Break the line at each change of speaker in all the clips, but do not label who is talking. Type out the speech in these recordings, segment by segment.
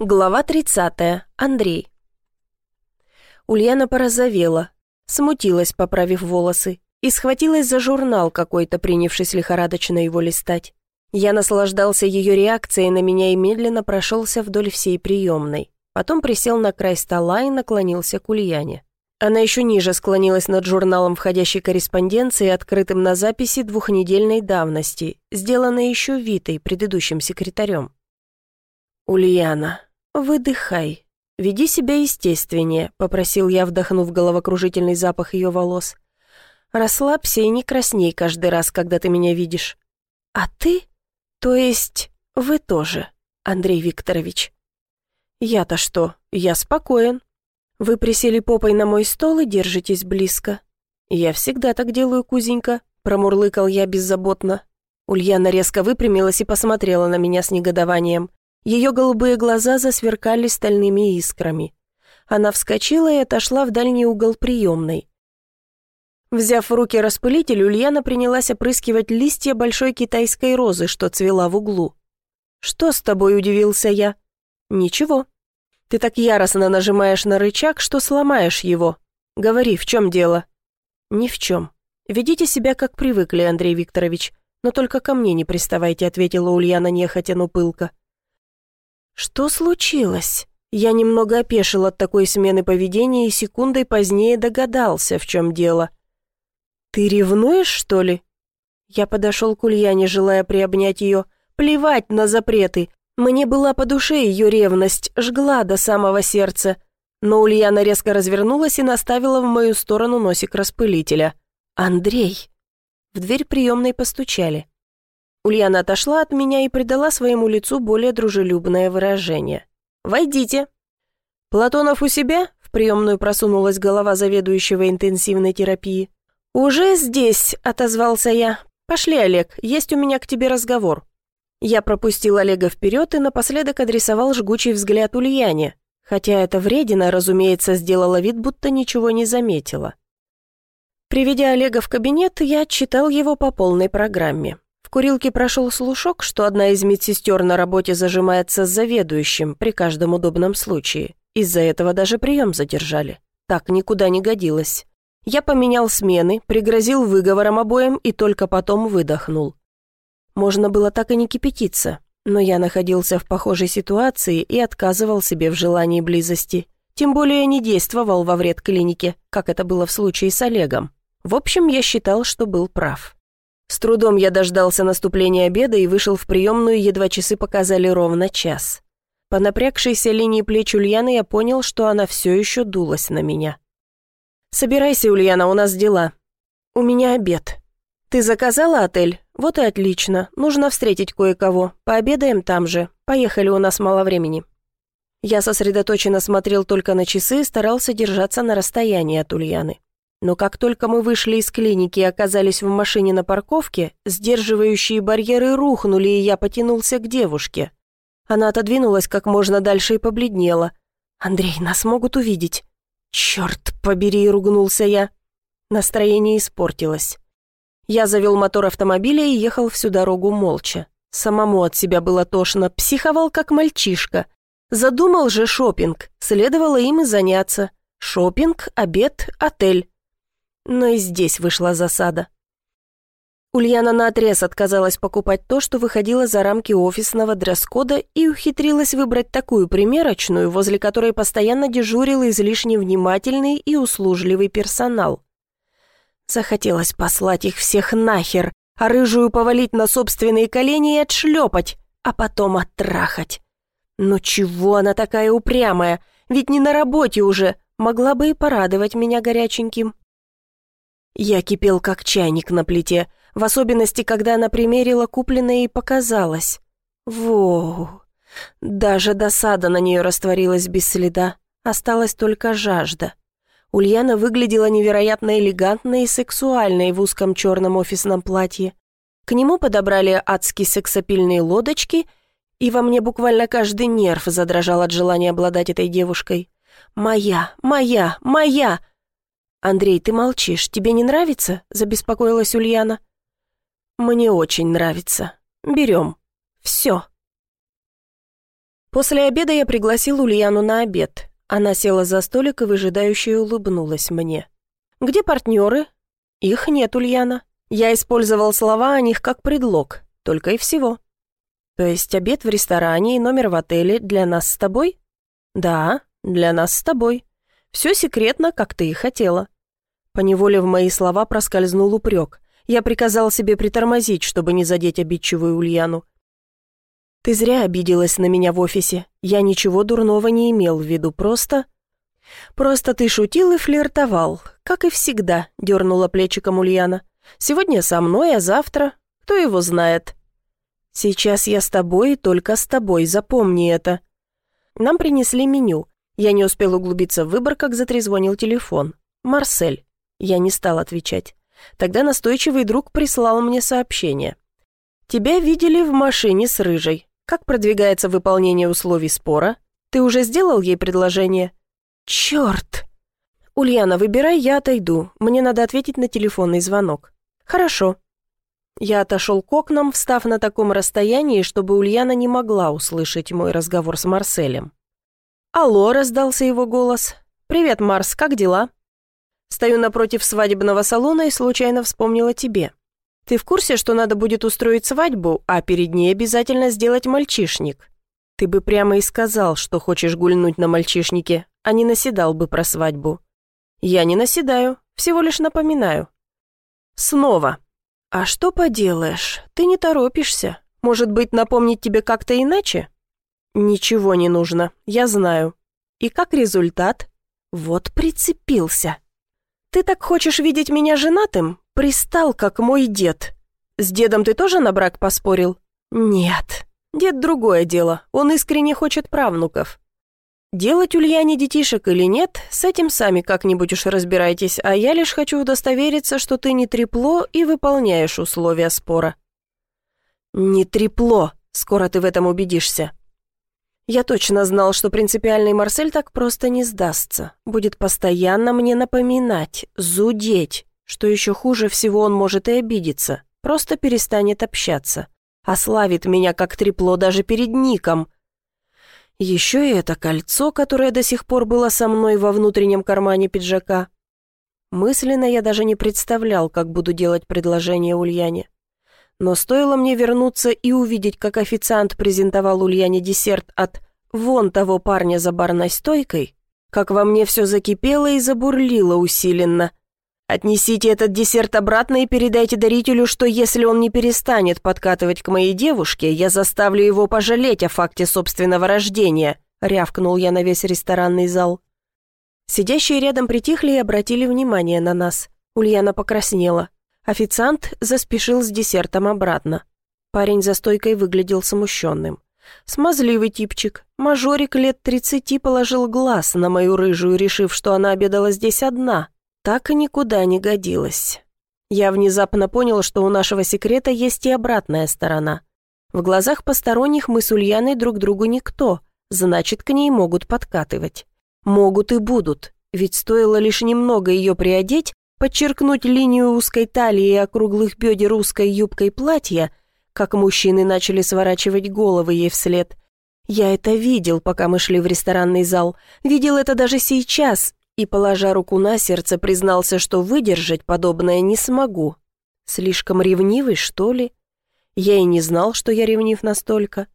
Глава 30. Андрей. Ульяна порозовела, смутилась, поправив волосы, и схватилась за журнал какой-то, принявшись лихорадочно его листать. Я наслаждался ее реакцией на меня и медленно прошелся вдоль всей приемной. Потом присел на край стола и наклонился к Ульяне. Она еще ниже склонилась над журналом входящей корреспонденции, открытым на записи двухнедельной давности, сделанной еще Витой, предыдущим секретарем. «Ульяна, «Выдыхай. Веди себя естественнее», — попросил я, вдохнув головокружительный запах ее волос. «Расслабься и не красней каждый раз, когда ты меня видишь». «А ты? То есть вы тоже, Андрей Викторович?» «Я-то что? Я спокоен. Вы присели попой на мой стол и держитесь близко». «Я всегда так делаю, кузенька», — промурлыкал я беззаботно. Ульяна резко выпрямилась и посмотрела на меня с негодованием. Ее голубые глаза засверкали стальными искрами. Она вскочила и отошла в дальний угол приемной. Взяв в руки распылитель, Ульяна принялась опрыскивать листья большой китайской розы, что цвела в углу. «Что с тобой?» – удивился я. «Ничего. Ты так яростно нажимаешь на рычаг, что сломаешь его. Говори, в чем дело?» «Ни в чем. Ведите себя, как привыкли, Андрей Викторович, но только ко мне не приставайте», – ответила Ульяна нехотя, но пылко. Что случилось? Я немного опешил от такой смены поведения и секундой позднее догадался, в чем дело. «Ты ревнуешь, что ли?» Я подошел к Ульяне, желая приобнять ее. Плевать на запреты. Мне была по душе ее ревность, жгла до самого сердца. Но Ульяна резко развернулась и наставила в мою сторону носик распылителя. «Андрей!» В дверь приемной постучали. Ульяна отошла от меня и придала своему лицу более дружелюбное выражение. «Войдите». «Платонов у себя?» — в приемную просунулась голова заведующего интенсивной терапии. «Уже здесь», — отозвался я. «Пошли, Олег, есть у меня к тебе разговор». Я пропустил Олега вперед и напоследок адресовал жгучий взгляд Ульяне, хотя эта вредина, разумеется, сделала вид, будто ничего не заметила. Приведя Олега в кабинет, я отчитал его по полной программе. В курилке прошел слушок, что одна из медсестер на работе зажимается с заведующим при каждом удобном случае. Из-за этого даже прием задержали. Так никуда не годилось. Я поменял смены, пригрозил выговором обоим и только потом выдохнул. Можно было так и не кипятиться, но я находился в похожей ситуации и отказывал себе в желании близости. Тем более не действовал во вред клинике, как это было в случае с Олегом. В общем, я считал, что был прав. С трудом я дождался наступления обеда и вышел в приемную, едва часы показали ровно час. По напрягшейся линии плеч Ульяны я понял, что она все еще дулась на меня. «Собирайся, Ульяна, у нас дела. У меня обед. Ты заказала отель? Вот и отлично. Нужно встретить кое-кого. Пообедаем там же. Поехали, у нас мало времени». Я сосредоточенно смотрел только на часы и старался держаться на расстоянии от Ульяны. Но как только мы вышли из клиники и оказались в машине на парковке, сдерживающие барьеры рухнули, и я потянулся к девушке. Она отодвинулась как можно дальше и побледнела. «Андрей, нас могут увидеть». «Черт побери!» — ругнулся я. Настроение испортилось. Я завел мотор автомобиля и ехал всю дорогу молча. Самому от себя было тошно, психовал как мальчишка. Задумал же шопинг, следовало им и заняться. Шопинг, обед, отель. Но и здесь вышла засада. Ульяна наотрез отказалась покупать то, что выходило за рамки офисного дресс-кода и ухитрилась выбрать такую примерочную, возле которой постоянно дежурил излишне внимательный и услужливый персонал. Захотелось послать их всех нахер, а рыжую повалить на собственные колени и отшлепать, а потом оттрахать. Но чего она такая упрямая? Ведь не на работе уже, могла бы и порадовать меня горяченьким. Я кипел, как чайник на плите, в особенности, когда она примерила купленное и показалось. Воу! Даже досада на нее растворилась без следа, осталась только жажда. Ульяна выглядела невероятно элегантной и сексуальной в узком черном офисном платье. К нему подобрали адски сексапильные лодочки, и во мне буквально каждый нерв задрожал от желания обладать этой девушкой. «Моя! Моя! Моя!» «Андрей, ты молчишь, тебе не нравится?» – забеспокоилась Ульяна. «Мне очень нравится. Берем. Все». После обеда я пригласил Ульяну на обед. Она села за столик и выжидающе улыбнулась мне. «Где партнеры?» «Их нет, Ульяна. Я использовал слова о них как предлог, только и всего». «То есть обед в ресторане и номер в отеле для нас с тобой?» «Да, для нас с тобой. Все секретно, как ты и хотела». Поневоле в мои слова проскользнул упрек. Я приказал себе притормозить, чтобы не задеть обидчивую Ульяну. «Ты зря обиделась на меня в офисе. Я ничего дурного не имел в виду, просто...» «Просто ты шутил и флиртовал, как и всегда», — дернула плечиком Ульяна. «Сегодня со мной, а завтра... Кто его знает?» «Сейчас я с тобой, только с тобой, запомни это». Нам принесли меню. Я не успел углубиться в выбор, как затрезвонил телефон. «Марсель». Я не стал отвечать. Тогда настойчивый друг прислал мне сообщение. «Тебя видели в машине с Рыжей. Как продвигается выполнение условий спора? Ты уже сделал ей предложение?» «Черт!» «Ульяна, выбирай, я отойду. Мне надо ответить на телефонный звонок». «Хорошо». Я отошел к окнам, встав на таком расстоянии, чтобы Ульяна не могла услышать мой разговор с Марселем. «Алло», — раздался его голос. «Привет, Марс, как дела?» Стою напротив свадебного салона и случайно вспомнила тебе. Ты в курсе, что надо будет устроить свадьбу, а перед ней обязательно сделать мальчишник? Ты бы прямо и сказал, что хочешь гульнуть на мальчишнике, а не наседал бы про свадьбу. Я не наседаю, всего лишь напоминаю. Снова. А что поделаешь, ты не торопишься. Может быть, напомнить тебе как-то иначе? Ничего не нужно, я знаю. И как результат? Вот прицепился. «Ты так хочешь видеть меня женатым? Пристал, как мой дед. С дедом ты тоже на брак поспорил?» «Нет. Дед другое дело. Он искренне хочет правнуков. Делать Ульяне детишек или нет, с этим сами как-нибудь уж разбирайтесь, а я лишь хочу удостовериться, что ты не трепло и выполняешь условия спора». «Не трепло. Скоро ты в этом убедишься». Я точно знал, что принципиальный Марсель так просто не сдастся. Будет постоянно мне напоминать, зудеть. Что еще хуже всего, он может и обидеться. Просто перестанет общаться. Ославит меня как трепло даже перед Ником. Еще и это кольцо, которое до сих пор было со мной во внутреннем кармане пиджака. Мысленно я даже не представлял, как буду делать предложение Ульяне. Но стоило мне вернуться и увидеть, как официант презентовал Ульяне десерт от «вон того парня за барной стойкой», как во мне все закипело и забурлило усиленно. «Отнесите этот десерт обратно и передайте дарителю, что если он не перестанет подкатывать к моей девушке, я заставлю его пожалеть о факте собственного рождения», рявкнул я на весь ресторанный зал. Сидящие рядом притихли и обратили внимание на нас. Ульяна покраснела. Официант заспешил с десертом обратно. Парень за стойкой выглядел смущенным. Смазливый типчик, мажорик лет тридцати положил глаз на мою рыжую, решив, что она обедала здесь одна. Так и никуда не годилась. Я внезапно понял, что у нашего секрета есть и обратная сторона. В глазах посторонних мы с Ульяной друг другу никто, значит, к ней могут подкатывать. Могут и будут, ведь стоило лишь немного ее приодеть, подчеркнуть линию узкой талии и округлых бедер узкой юбкой платья, как мужчины начали сворачивать головы ей вслед. Я это видел, пока мы шли в ресторанный зал, видел это даже сейчас, и, положа руку на сердце, признался, что выдержать подобное не смогу. Слишком ревнивый, что ли? Я и не знал, что я ревнив настолько.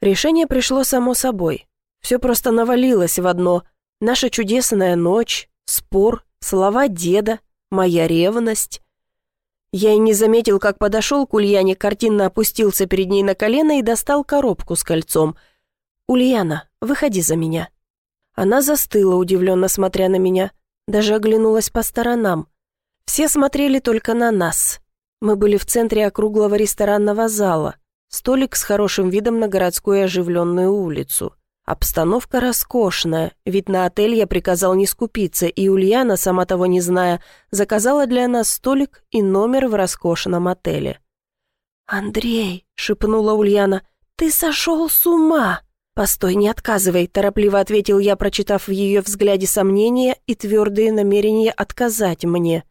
Решение пришло само собой. Все просто навалилось в одно. Наша чудесная ночь, спор, слова деда, моя ревность. Я и не заметил, как подошел к Ульяне, картинно опустился перед ней на колено и достал коробку с кольцом. «Ульяна, выходи за меня». Она застыла, удивленно смотря на меня, даже оглянулась по сторонам. Все смотрели только на нас. Мы были в центре округлого ресторанного зала, столик с хорошим видом на городскую оживленную улицу. Обстановка роскошная, ведь на отель я приказал не скупиться, и Ульяна, сама того не зная, заказала для нас столик и номер в роскошном отеле. «Андрей», — шепнула Ульяна, — «ты сошел с ума!» «Постой, не отказывай», — торопливо ответил я, прочитав в ее взгляде сомнения и твердые намерения отказать мне.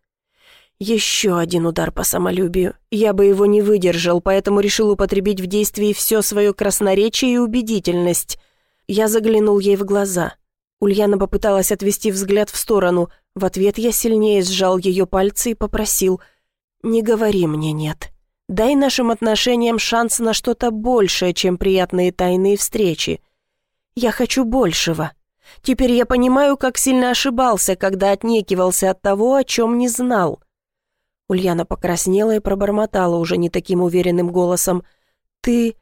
Еще один удар по самолюбию. Я бы его не выдержал, поэтому решил употребить в действии все свое красноречие и убедительность. Я заглянул ей в глаза. Ульяна попыталась отвести взгляд в сторону. В ответ я сильнее сжал ее пальцы и попросил «Не говори мне «нет». Дай нашим отношениям шанс на что-то большее, чем приятные тайные встречи. Я хочу большего. Теперь я понимаю, как сильно ошибался, когда отнекивался от того, о чем не знал». Ульяна покраснела и пробормотала уже не таким уверенным голосом. «Ты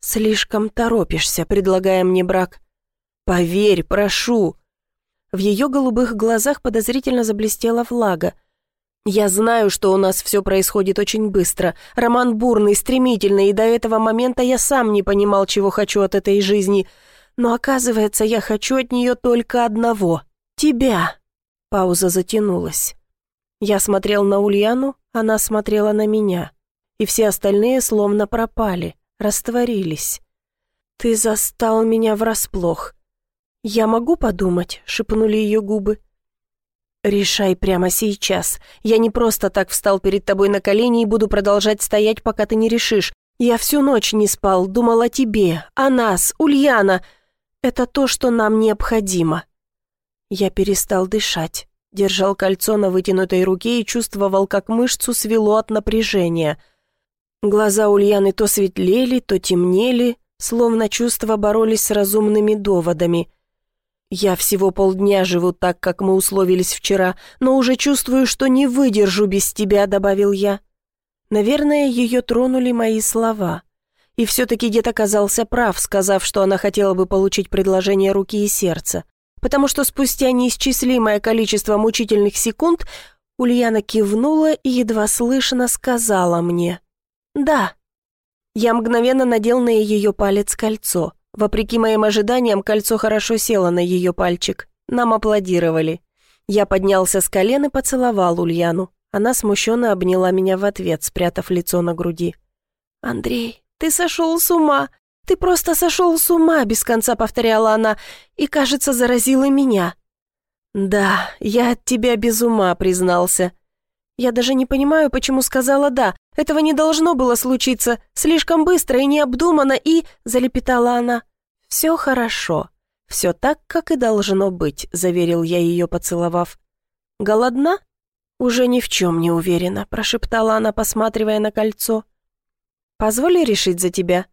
слишком торопишься, предлагая мне брак. Поверь, прошу». В ее голубых глазах подозрительно заблестела влага. «Я знаю, что у нас все происходит очень быстро. Роман бурный, стремительный, и до этого момента я сам не понимал, чего хочу от этой жизни. Но оказывается, я хочу от нее только одного — тебя». Пауза затянулась. Я смотрел на Ульяну, она смотрела на меня. И все остальные словно пропали, растворились. «Ты застал меня врасплох». «Я могу подумать?» — шепнули ее губы. «Решай прямо сейчас. Я не просто так встал перед тобой на колени и буду продолжать стоять, пока ты не решишь. Я всю ночь не спал, думал о тебе, о нас, Ульяна. Это то, что нам необходимо». Я перестал дышать держал кольцо на вытянутой руке и чувствовал, как мышцу свело от напряжения. Глаза Ульяны то светлели, то темнели, словно чувства боролись с разумными доводами. «Я всего полдня живу так, как мы условились вчера, но уже чувствую, что не выдержу без тебя», — добавил я. Наверное, ее тронули мои слова. И все-таки дед оказался прав, сказав, что она хотела бы получить предложение руки и сердца потому что спустя неисчислимое количество мучительных секунд Ульяна кивнула и едва слышно сказала мне «Да». Я мгновенно надел на ее палец кольцо. Вопреки моим ожиданиям, кольцо хорошо село на ее пальчик. Нам аплодировали. Я поднялся с колен и поцеловал Ульяну. Она смущенно обняла меня в ответ, спрятав лицо на груди. «Андрей, ты сошел с ума! «Ты просто сошел с ума», — без конца повторяла она, «и, кажется, заразила меня». «Да, я от тебя без ума», — признался. «Я даже не понимаю, почему сказала «да». Этого не должно было случиться. Слишком быстро и необдуманно, и...» — залепетала она. «Все хорошо. Все так, как и должно быть», — заверил я ее, поцеловав. «Голодна?» «Уже ни в чем не уверена», — прошептала она, посматривая на кольцо. «Позволь решить за тебя»,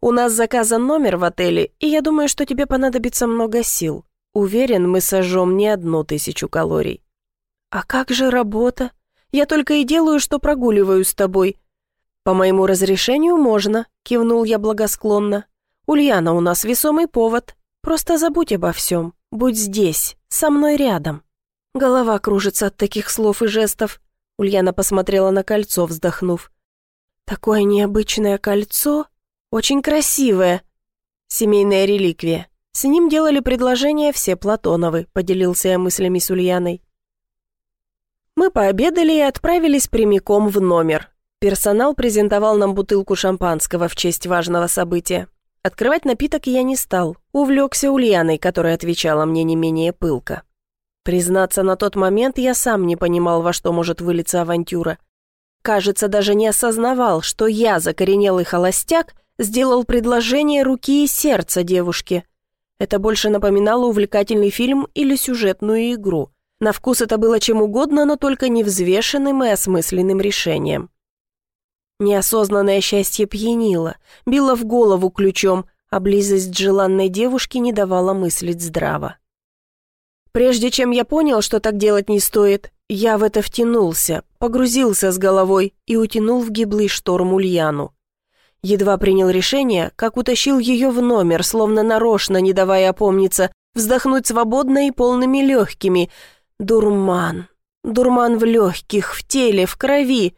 у нас заказан номер в отеле, и я думаю, что тебе понадобится много сил. Уверен, мы сожжем не одну тысячу калорий». «А как же работа? Я только и делаю, что прогуливаю с тобой». «По моему разрешению можно», — кивнул я благосклонно. «Ульяна, у нас весомый повод. Просто забудь обо всем. Будь здесь, со мной рядом». Голова кружится от таких слов и жестов. Ульяна посмотрела на кольцо, вздохнув. «Такое необычное кольцо очень красивое. Семейная реликвия. С ним делали предложение все Платоновы, поделился я мыслями с Ульяной. Мы пообедали и отправились прямиком в номер. Персонал презентовал нам бутылку шампанского в честь важного события. Открывать напиток я не стал. Увлекся Ульяной, которая отвечала мне не менее пылко. Признаться, на тот момент я сам не понимал, во что может вылиться авантюра. Кажется, даже не осознавал, что я, закоренелый холостяк, сделал предложение руки и сердца девушке. Это больше напоминало увлекательный фильм или сюжетную игру. На вкус это было чем угодно, но только невзвешенным и осмысленным решением. Неосознанное счастье пьянило, било в голову ключом, а близость желанной девушки не давала мыслить здраво. Прежде чем я понял, что так делать не стоит, я в это втянулся, погрузился с головой и утянул в гиблый шторм Ульяну. Едва принял решение, как утащил ее в номер, словно нарочно, не давая опомниться, вздохнуть свободно и полными легкими. Дурман. Дурман в легких, в теле, в крови.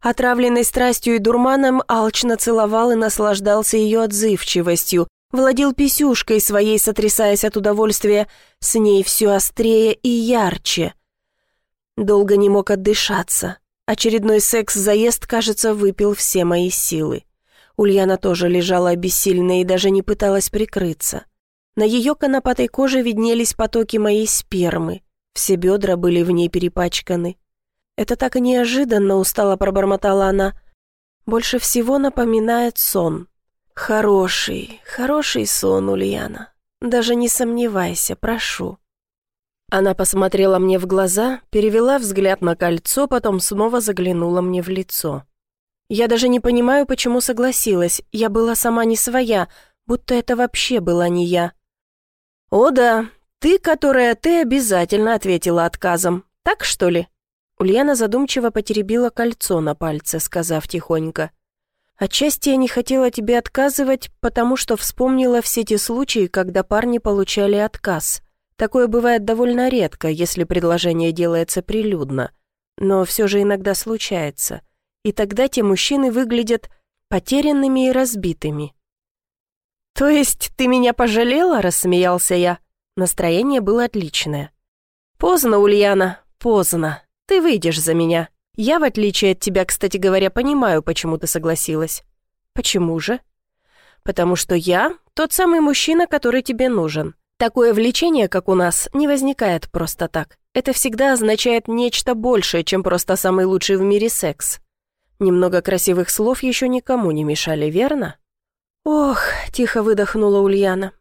Отравленный страстью и дурманом, алчно целовал и наслаждался ее отзывчивостью, владел писюшкой своей, сотрясаясь от удовольствия, с ней все острее и ярче. Долго не мог отдышаться. Очередной секс-заезд, кажется, выпил все мои силы. Ульяна тоже лежала обессильная и даже не пыталась прикрыться. На ее конопатой коже виднелись потоки моей спермы. Все бедра были в ней перепачканы. Это так неожиданно устало пробормотала она. Больше всего напоминает сон. Хороший, хороший сон, Ульяна. Даже не сомневайся, прошу. Она посмотрела мне в глаза, перевела взгляд на кольцо, потом снова заглянула мне в лицо. Я даже не понимаю, почему согласилась. Я была сама не своя, будто это вообще была не я. «О да, ты, которая ты, обязательно ответила отказом. Так, что ли?» Ульяна задумчиво потеребила кольцо на пальце, сказав тихонько. «Отчасти я не хотела тебе отказывать, потому что вспомнила все те случаи, когда парни получали отказ. Такое бывает довольно редко, если предложение делается прилюдно. Но все же иногда случается. И тогда те мужчины выглядят потерянными и разбитыми». «То есть ты меня пожалела?» – рассмеялся я. Настроение было отличное. «Поздно, Ульяна, поздно». Ты выйдешь за меня. Я, в отличие от тебя, кстати говоря, понимаю, почему ты согласилась». «Почему же?» «Потому что я тот самый мужчина, который тебе нужен. Такое влечение, как у нас, не возникает просто так. Это всегда означает нечто большее, чем просто самый лучший в мире секс. Немного красивых слов еще никому не мешали, верно?» «Ох», — тихо выдохнула Ульяна.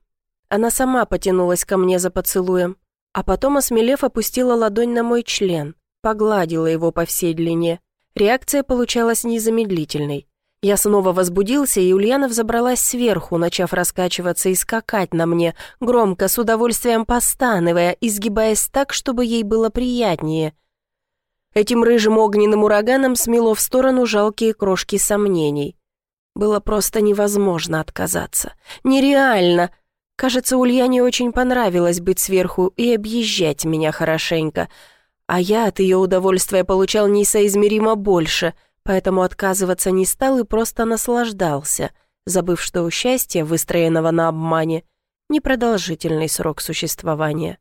Она сама потянулась ко мне за поцелуем, а потом, осмелев, опустила ладонь на мой член погладила его по всей длине. Реакция получалась незамедлительной. Я снова возбудился, и Ульяна взобралась сверху, начав раскачиваться и скакать на мне, громко, с удовольствием постановая, изгибаясь так, чтобы ей было приятнее. Этим рыжим огненным ураганом смело в сторону жалкие крошки сомнений. Было просто невозможно отказаться. Нереально! Кажется, Ульяне очень понравилось быть сверху и объезжать меня хорошенько — а я от ее удовольствия получал несоизмеримо больше, поэтому отказываться не стал и просто наслаждался, забыв, что у счастья, выстроенного на обмане, непродолжительный срок существования.